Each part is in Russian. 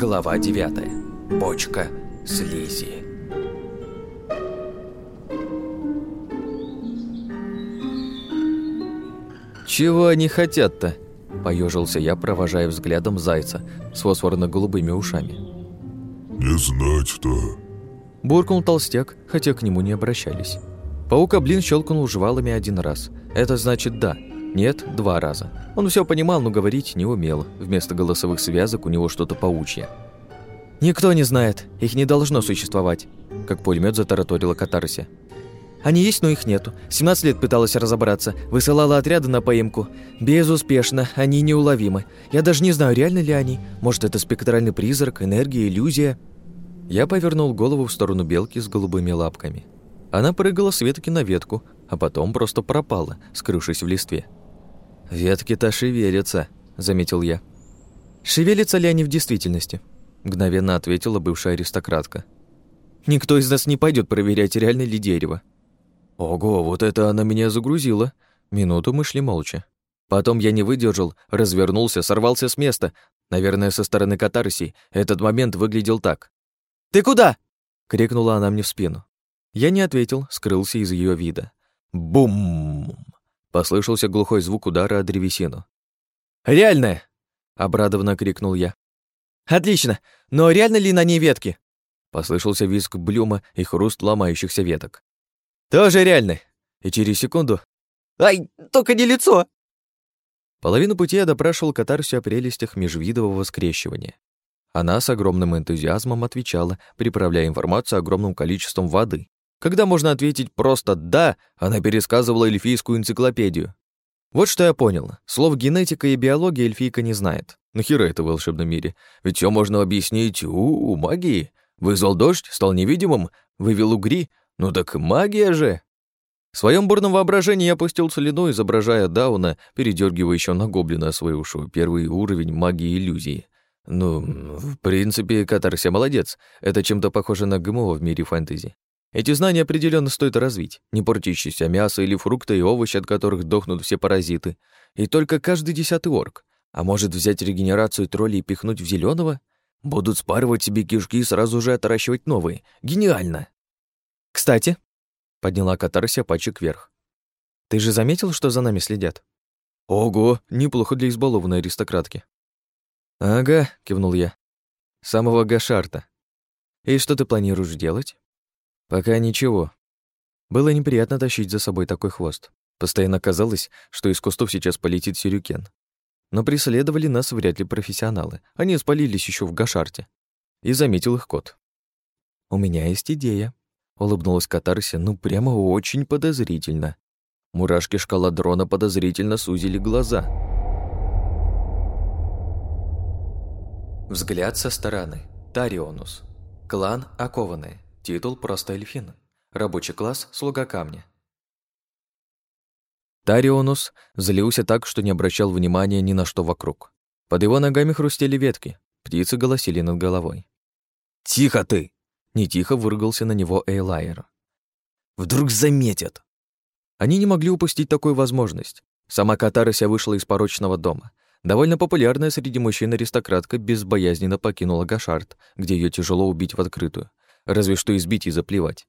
Глава 9. Бочка слизи. «Чего они хотят-то?» – поежился я, провожая взглядом зайца с фосфорно-голубыми ушами. «Не знать-то», – буркнул толстяк, хотя к нему не обращались. Паука-блин щелкнул жвалами один раз. Это значит «да», нет, два раза. Он все понимал, но говорить не умел. Вместо голосовых связок у него что-то паучье. «Никто не знает. Их не должно существовать», – как пулемет затараторила катарси. «Они есть, но их нету. 17 лет пыталась разобраться. Высылала отряды на поимку. Безуспешно. Они неуловимы. Я даже не знаю, реально ли они. Может, это спектральный призрак, энергия, иллюзия?» Я повернул голову в сторону белки с голубыми лапками. Она прыгала с ветки на ветку, а потом просто пропала, скрывшись в листве. «Ветки-то шевелятся», — заметил я. «Шевелятся ли они в действительности?» — мгновенно ответила бывшая аристократка. «Никто из нас не пойдет проверять, реально ли дерево». «Ого, вот это она меня загрузила!» Минуту мы шли молча. Потом я не выдержал, развернулся, сорвался с места. Наверное, со стороны катарсии этот момент выглядел так. «Ты куда?» — крикнула она мне в спину. Я не ответил, скрылся из ее вида. Бум! Послышался глухой звук удара о древесину. «Реальная!» — обрадованно крикнул я. «Отлично! Но реально ли на ней ветки?» Послышался визг блюма и хруст ломающихся веток. «Тоже реально!» И через секунду... «Ай, только не лицо!» Половину пути я допрашивал катарсию о прелестях межвидового скрещивания. Она с огромным энтузиазмом отвечала, приправляя информацию огромным количеством воды, когда можно ответить просто «да», она пересказывала эльфийскую энциклопедию. Вот что я понял. Слов генетика и биология эльфийка не знает. Нахера это в волшебном мире? Ведь все можно объяснить у, -у магии. Вызвал дождь, стал невидимым, вывел угри. Ну так магия же! В своем бурном воображении я опустил целину, изображая Дауна, передергивающего на гоблина ушу, первый уровень магии иллюзии. Ну, в принципе, Катарся молодец. Это чем-то похоже на ГМО в мире фэнтези. Эти знания определенно стоит развить. Не портящееся мясо или фрукты и овощи, от которых дохнут все паразиты. И только каждый десятый орк. А может взять регенерацию троллей и пихнуть в зеленого? Будут спарывать себе кишки и сразу же отращивать новые. Гениально! Кстати, подняла катарся пальчик вверх. Ты же заметил, что за нами следят? Ого, неплохо для избалованной аристократки. Ага, кивнул я. Самого Гашарта. И что ты планируешь делать? Пока ничего. Было неприятно тащить за собой такой хвост. Постоянно казалось, что из кустов сейчас полетит сюрюкен. Но преследовали нас вряд ли профессионалы. Они спалились еще в Гашарте. И заметил их кот. «У меня есть идея», — улыбнулась Катарси, ну прямо очень подозрительно. Мурашки шкала дрона подозрительно сузили глаза. Взгляд со стороны. Тарионус. Клан Окованные. Титул просто эльфин. Рабочий класс – слуга камня. Тарионус злился так, что не обращал внимания ни на что вокруг. Под его ногами хрустели ветки, птицы голосили над головой. «Тихо ты!» – не тихо выругался на него Эйлайер. «Вдруг заметят!» Они не могли упустить такую возможность. Сама Катарася вышла из порочного дома. Довольно популярная среди мужчин аристократка безбоязненно покинула Гашард, где ее тяжело убить в открытую, разве что избить и заплевать.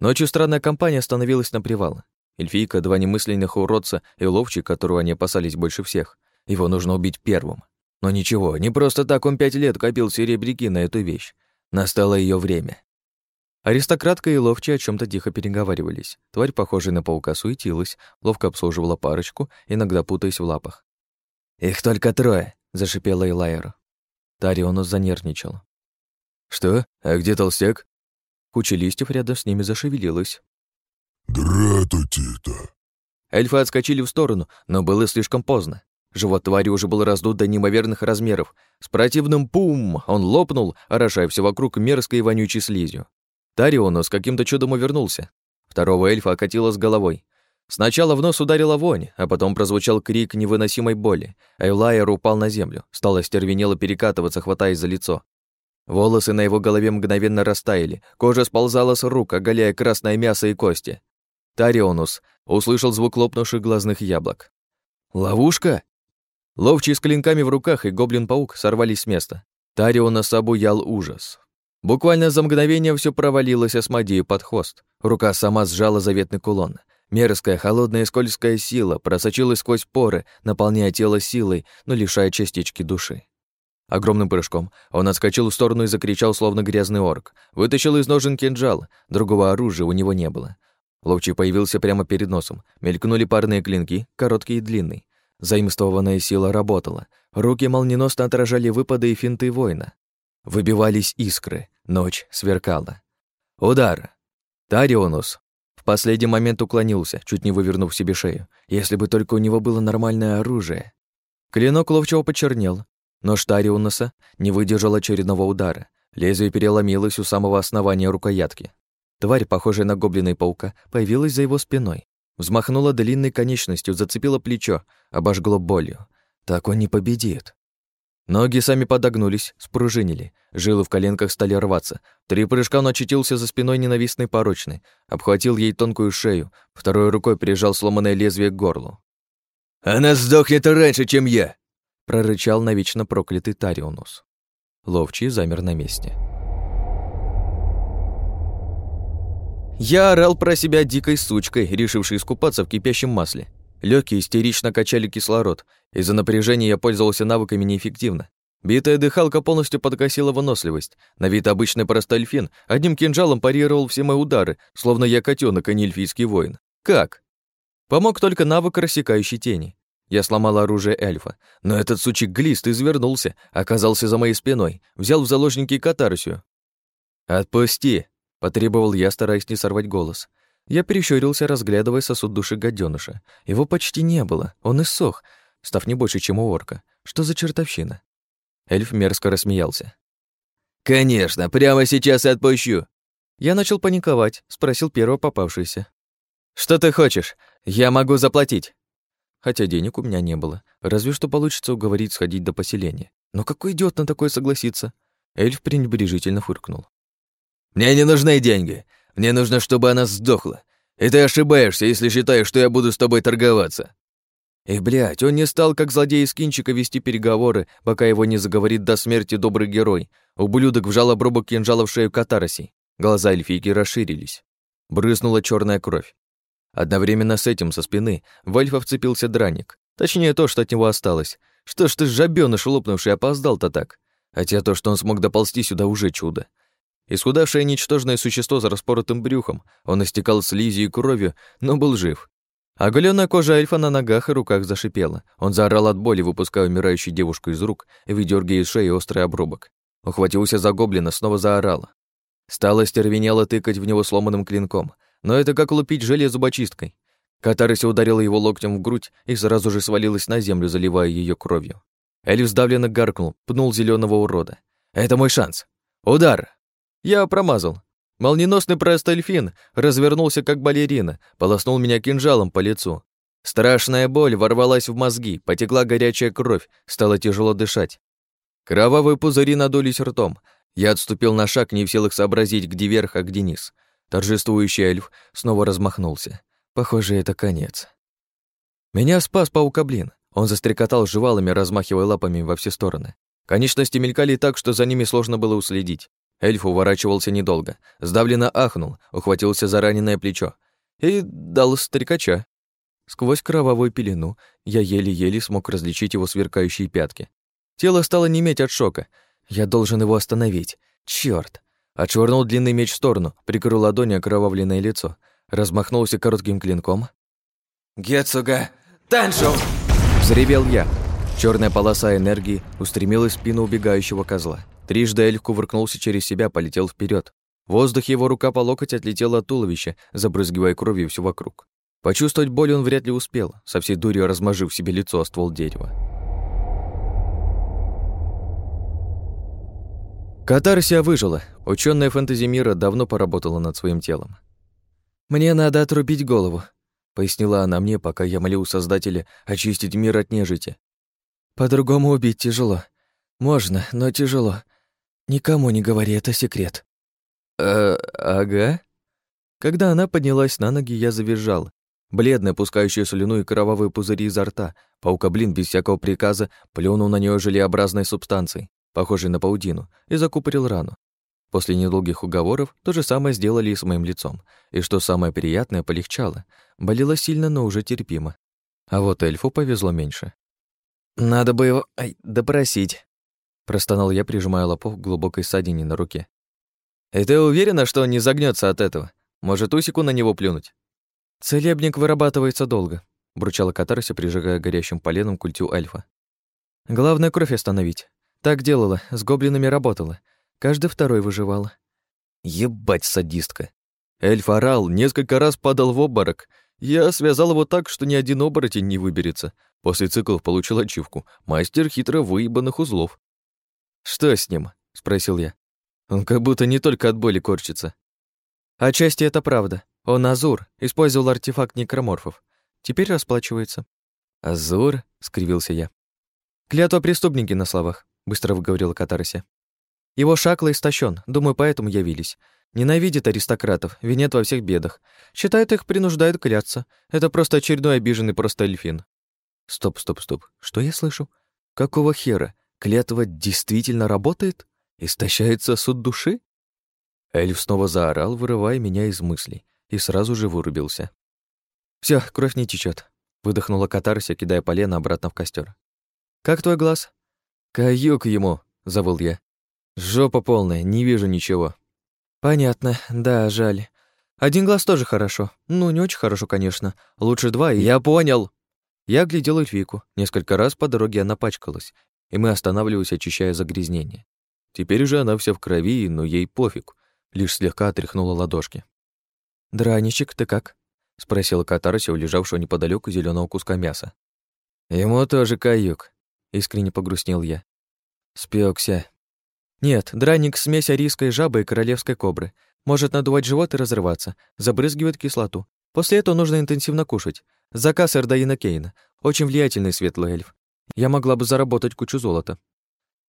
Ночью странная компания остановилась на привал. Эльфийка, два немысленных уродца и ловчий, которого они опасались больше всех. Его нужно убить первым. Но ничего, не просто так он пять лет копил серебряки на эту вещь. Настало ее время. Аристократка и ловчий о чем то тихо переговаривались. Тварь, похожая на паука, суетилась, ловко обслуживала парочку, иногда путаясь в лапах. «Их только трое», — зашипела Элайер. Тарионус занервничал. «Что? А где толстяк?» Куча листьев рядом с ними зашевелилась. «Дратути-то!» Эльфы отскочили в сторону, но было слишком поздно. Живот твари уже был раздут до неимоверных размеров. С противным пум он лопнул, орошая все вокруг мерзкой и вонючей слизью. Тариону с каким-то чудом увернулся. Второго эльфа окатило с головой. Сначала в нос ударила вонь, а потом прозвучал крик невыносимой боли. Эйлайер упал на землю, стал остервенело перекатываться, хватаясь за лицо. Волосы на его голове мгновенно растаяли, кожа сползала с рук, оголяя красное мясо и кости. Тарионус услышал звук лопнувших глазных яблок. «Ловушка?» Ловчие с клинками в руках и гоблин-паук сорвались с места. Тариона обуял ужас. Буквально за мгновение все провалилось Асмодею под хвост. Рука сама сжала заветный кулон. Мерзкая, холодная скользкая сила просочилась сквозь поры, наполняя тело силой, но лишая частички души. Огромным прыжком он отскочил в сторону и закричал, словно грязный орк. Вытащил из ножен кинжал, другого оружия у него не было. Ловчий появился прямо перед носом. Мелькнули парные клинки, короткий и длинный. Заимствованная сила работала. Руки молниеносно отражали выпады и финты воина. Выбивались искры, ночь сверкала. Удар! Тарионус в последний момент уклонился, чуть не вывернув себе шею. Если бы только у него было нормальное оружие. Клинок ловчего почернел, но Штариуноса не выдержал очередного удара. Лезвие переломилось у самого основания рукоятки. Тварь, похожая на гоблина и паука, появилась за его спиной. Взмахнула длинной конечностью, зацепила плечо, обожгло болью. Так он не победит. Ноги сами подогнулись, спружинили. Жилы в коленках стали рваться. Три прыжка он очутился за спиной ненавистной порочной, обхватил ей тонкую шею, второй рукой прижал сломанное лезвие к горлу. «Она сдохнет раньше, чем я!» Прорычал навечно проклятый Тарионус. Ловчий замер на месте. Я орал про себя дикой сучкой, решившей искупаться в кипящем масле. Лёгкие истерично качали кислород. Из-за напряжения я пользовался навыками неэффективно. Битая дыхалка полностью подкосила выносливость. На вид обычный простольфин одним кинжалом парировал все мои удары, словно я котенок, а не эльфийский воин. Как? Помог только навык рассекающей тени. Я сломал оружие эльфа, но этот сучик глист извернулся, оказался за моей спиной, взял в заложники катарсию. «Отпусти!» — потребовал я, стараясь не сорвать голос. Я перещурился, разглядывая сосуд души гаденыша. Его почти не было, он иссох, став не больше, чем у орка. Что за чертовщина? Эльф мерзко рассмеялся. «Конечно, прямо сейчас и отпущу!» Я начал паниковать, спросил первого попавшийся. «Что ты хочешь? Я могу заплатить!» Хотя денег у меня не было. Разве что получится уговорить сходить до поселения. Но какой идиот на такое согласиться? Эльф пренебрежительно фыркнул. «Мне не нужны деньги. Мне нужно, чтобы она сдохла. И ты ошибаешься, если считаешь, что я буду с тобой торговаться». И, блядь, он не стал, как злодей из кинчика, вести переговоры, пока его не заговорит до смерти добрый герой. Ублюдок вжал обрубок кинжала в шею Катароси. Глаза эльфийки расширились. Брызнула черная кровь. Одновременно с этим со спины в Альфа вцепился драник. Точнее, то, что от него осталось. Что ж ты, жабёныш лопнувший, опоздал-то так? Хотя то, что он смог доползти сюда, уже чудо. Исхудавшее ничтожное существо за распоротым брюхом, он истекал слизью и кровью, но был жив. Оголённая кожа эльфа на ногах и руках зашипела. Он заорал от боли, выпуская умирающую девушку из рук и выдергивая из шеи острый обрубок. Ухватился за гоблина, снова заорал. Стало стервенело тыкать в него сломанным клинком — но это как лупить желе зубочисткой. Катарыся ударила его локтем в грудь и сразу же свалилась на землю, заливая ее кровью. Эльф сдавленно гаркнул, пнул зеленого урода. «Это мой шанс! Удар!» Я промазал. Молниеносный простольфин развернулся как балерина, полоснул меня кинжалом по лицу. Страшная боль ворвалась в мозги, потекла горячая кровь, стало тяжело дышать. Кровавые пузыри надулись ртом. Я отступил на шаг, не в силах сообразить, где верх, а где низ. Торжествующий эльф снова размахнулся. Похоже, это конец. Меня спас паукоблин. Он застрекотал жевалами, размахивая лапами во все стороны. Конечности мелькали так, что за ними сложно было уследить. Эльф уворачивался недолго. Сдавленно ахнул, ухватился за раненое плечо. И дал стрекача. Сквозь кровавую пелену я еле-еле смог различить его сверкающие пятки. Тело стало неметь от шока. Я должен его остановить. Чёрт! Отшвырнул длинный меч в сторону, прикрыл ладони окровавленное лицо, размахнулся коротким клинком. «Гетсуга! Таншо!» Взревел я. Черная полоса энергии устремилась в спину убегающего козла. Трижды эльф кувыркнулся через себя, полетел вперед. В воздухе его рука по локоть отлетела от туловища, забрызгивая кровью все вокруг. Почувствовать боль он вряд ли успел, со всей дурью размажив себе лицо о ствол дерева. Катарсия выжила. Учёная фэнтези мира давно поработала над своим телом. «Мне надо отрубить голову», — пояснила она мне, пока я молил Создателя очистить мир от нежити. «По-другому убить тяжело. Можно, но тяжело. Никому не говори, это секрет». «Э, ага». Когда она поднялась на ноги, я завизжал. Бледная, пускающая слюну и кровавые пузыри изо рта, паука-блин без всякого приказа плюнул на нее желеобразной субстанцией. Похожий на паудину, и закупорил рану. После недолгих уговоров то же самое сделали и с моим лицом. И что самое приятное, полегчало. Болело сильно, но уже терпимо. А вот эльфу повезло меньше. «Надо бы его ай, допросить», — простонал я, прижимая лопов к глубокой ссадине на руке. «И ты уверена, что он не загнется от этого? Может, усику на него плюнуть?» «Целебник вырабатывается долго», — бурчала Катарся, прижигая горящим поленом культю эльфа. «Главное, кровь остановить. Так делала, с гоблинами работала. Каждый второй выживал. Ебать, садистка. Эльф орал, несколько раз падал в обморок. Я связал его так, что ни один оборотень не выберется. После циклов получил ачивку. Мастер хитро выебанных узлов. «Что с ним?» — спросил я. Он как будто не только от боли корчится. Отчасти это правда. Он Азур, использовал артефакт некроморфов. Теперь расплачивается. «Азур?» — скривился я. «Клятва преступники на словах», — быстро выговорила Катарси. Его шакла истощен, думаю, поэтому явились. Ненавидит аристократов, винет во всех бедах. Считает их, принуждает кляться. Это просто очередной обиженный просто эльфин. Стоп, стоп, стоп. Что я слышу? Какого хера? Клятва действительно работает? Истощается суд души? Эльф снова заорал, вырывая меня из мыслей, и сразу же вырубился. Все, кровь не течет, выдохнула катарся, кидая полено обратно в костер. Как твой глаз? Каюк ему, завыл я. Жопа полная, не вижу ничего. Понятно, да, жаль. Один глаз тоже хорошо. Ну, не очень хорошо, конечно. Лучше два и... Я понял! Я глядел Эльфику. Несколько раз по дороге она пачкалась, и мы останавливались, очищая загрязнение. Теперь же она вся в крови, но ей пофиг. Лишь слегка отряхнула ладошки. «Драничек, ты как?» — спросила Катарсия, лежавшего неподалеку зеленого куска мяса. «Ему тоже каюк», — искренне погрустнел я. Спекся. Нет, драник — смесь арийской жабы и королевской кобры. Может надувать живот и разрываться, забрызгивает кислоту. После этого нужно интенсивно кушать. Заказ Эрдаина Кейна. Очень влиятельный светлый эльф. Я могла бы заработать кучу золота.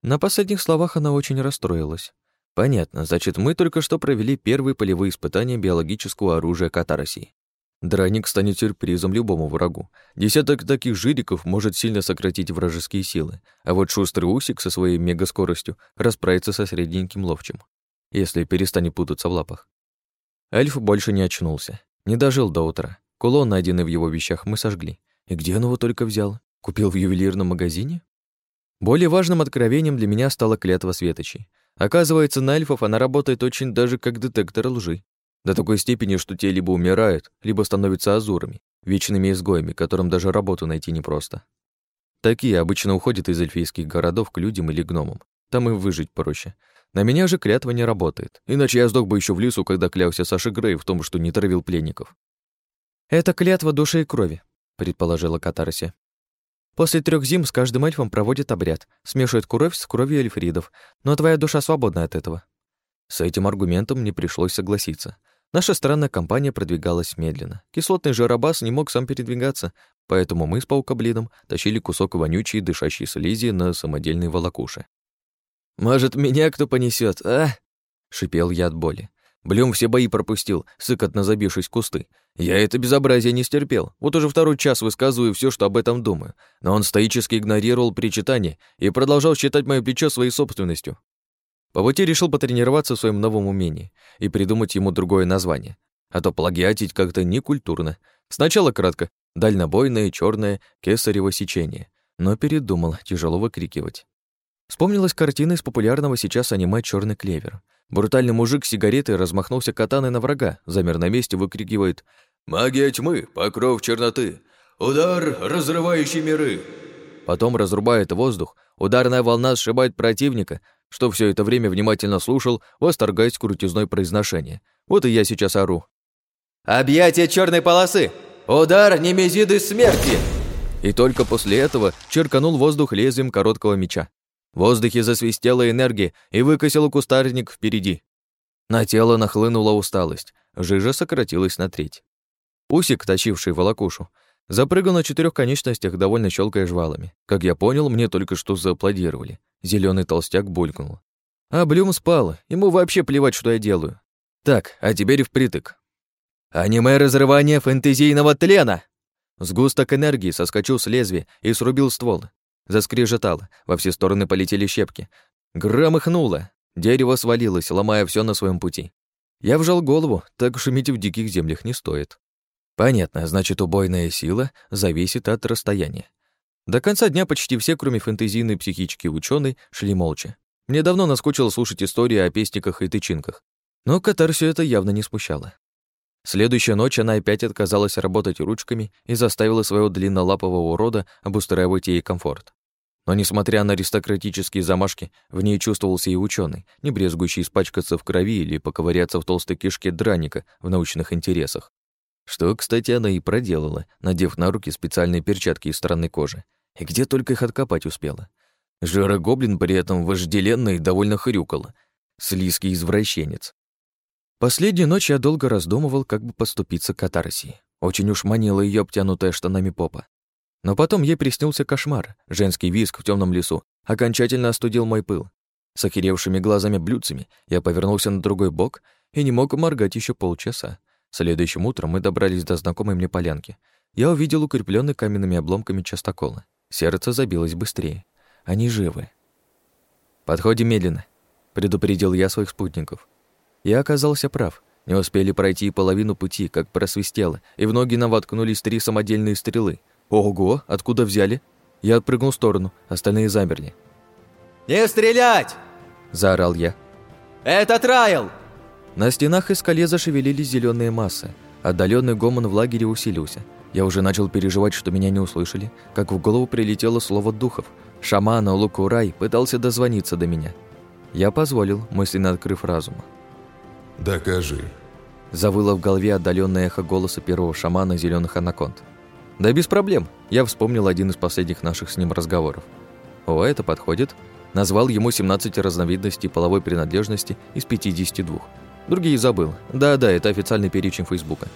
На последних словах она очень расстроилась. Понятно, значит, мы только что провели первые полевые испытания биологического оружия Катароси. Драник станет сюрпризом любому врагу. Десяток таких жириков может сильно сократить вражеские силы, а вот шустрый усик со своей мегаскоростью расправится со средненьким ловчим, если перестанет путаться в лапах. Эльф больше не очнулся, не дожил до утра. Кулон, найденный в его вещах, мы сожгли. И где он его только взял? Купил в ювелирном магазине? Более важным откровением для меня стала клятва Светочей. Оказывается, на эльфов она работает очень даже как детектор лжи. До такой степени, что те либо умирают, либо становятся азурами, вечными изгоями, которым даже работу найти непросто. Такие обычно уходят из эльфийских городов к людям или гномам. Там им выжить проще. На меня же клятва не работает, иначе я сдох бы еще в лесу, когда клялся Саша Грей в том, что не травил пленников. «Это клятва души и крови», — предположила Катарси. «После трех зим с каждым эльфом проводят обряд, смешивают кровь с кровью эльфридов, но твоя душа свободна от этого». С этим аргументом мне пришлось согласиться. Наша странная компания продвигалась медленно. Кислотный жиробас не мог сам передвигаться, поэтому мы с паукоблином тащили кусок вонючей дышащей слизи на самодельной волокуше. «Может, меня кто понесет, а?» — шипел я от боли. Блюм все бои пропустил, сыкотно забившись в кусты. Я это безобразие не стерпел. Вот уже второй час высказываю все, что об этом думаю. Но он стоически игнорировал причитание и продолжал считать мое плечо своей собственностью. По пути решил потренироваться в своем новом умении и придумать ему другое название. А то плагиатить как-то некультурно. Сначала кратко «дальнобойное черное кесарево сечение», но передумал тяжело выкрикивать. Вспомнилась картина из популярного сейчас аниме «Чёрный клевер». Брутальный мужик с сигаретой размахнулся катаной на врага, замер на месте, выкрикивает «Магия тьмы, покров черноты, удар, разрывающий миры!» Потом разрубает воздух, ударная волна сшибает противника, что все это время внимательно слушал, восторгаясь крутизной произношения. Вот и я сейчас ору. «Объятие черной полосы! Удар немезиды смерти!» И только после этого черканул воздух лезвием короткого меча. В воздухе засвистела энергия и выкосила кустарник впереди. На тело нахлынула усталость, жижа сократилась на треть. Усик, тащивший волокушу, запрыгал на четырех конечностях, довольно щелкая жвалами. Как я понял, мне только что зааплодировали. Зеленый толстяк булькнул. А Блюм спал, ему вообще плевать, что я делаю. Так, а теперь впритык. Аниме разрывания фэнтезийного тлена! Сгусток энергии соскочил с лезвия и срубил ствол. Заскрежетало, во все стороны полетели щепки. Громыхнуло, дерево свалилось, ломая все на своем пути. Я вжал голову, так шуметь в диких землях не стоит. Понятно, значит, убойная сила зависит от расстояния. До конца дня почти все, кроме фэнтезийной психички ученой, шли молча. Мне давно наскучило слушать истории о пестиках и тычинках. Но Катар все это явно не смущало. Следующая ночь она опять отказалась работать ручками и заставила своего длиннолапого урода обустраивать ей комфорт. Но, несмотря на аристократические замашки, в ней чувствовался и ученый, не брезгующий испачкаться в крови или поковыряться в толстой кишке драника в научных интересах. Что, кстати, она и проделала, надев на руки специальные перчатки из странной кожи. И где только их откопать успела. Жирогоблин при этом вожделенно и довольно хрюкала. Слизкий извращенец. Последнюю ночь я долго раздумывал, как бы поступиться к катарсии. Очень уж манила ее обтянутая штанами попа. Но потом ей приснился кошмар. Женский виск в темном лесу окончательно остудил мой пыл. С охеревшими глазами-блюдцами я повернулся на другой бок и не мог моргать еще полчаса. Следующим утром мы добрались до знакомой мне полянки. Я увидел укрепленный каменными обломками частокола. Сердце забилось быстрее. Они живы. «Подходим медленно», — предупредил я своих спутников. Я оказался прав. Не успели пройти и половину пути, как просвистело, и в ноги нам воткнулись три самодельные стрелы. Ого, откуда взяли? Я отпрыгнул в сторону, остальные замерли. «Не стрелять!» – заорал я. «Это трайл!» На стенах и скале зашевелились зеленые массы. Отдаленный гомон в лагере усилился. Я уже начал переживать, что меня не услышали, как в голову прилетело слово духов. Шамана Лукурай пытался дозвониться до меня. Я позволил, мысленно открыв разум. «Докажи», — завыло в голове отдаленное эхо голоса первого шамана зеленых анаконд. «Да без проблем», — я вспомнил один из последних наших с ним разговоров. «О, это подходит». Назвал ему 17 разновидностей половой принадлежности из 52. Другие забыл. Да-да, это официальный перечень Фейсбука.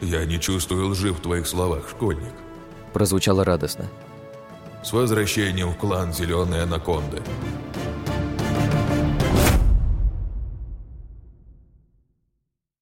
«Я не чувствую лжи в твоих словах, школьник», прозвучало радостно. «С возвращением в клан Зеленой Анаконды».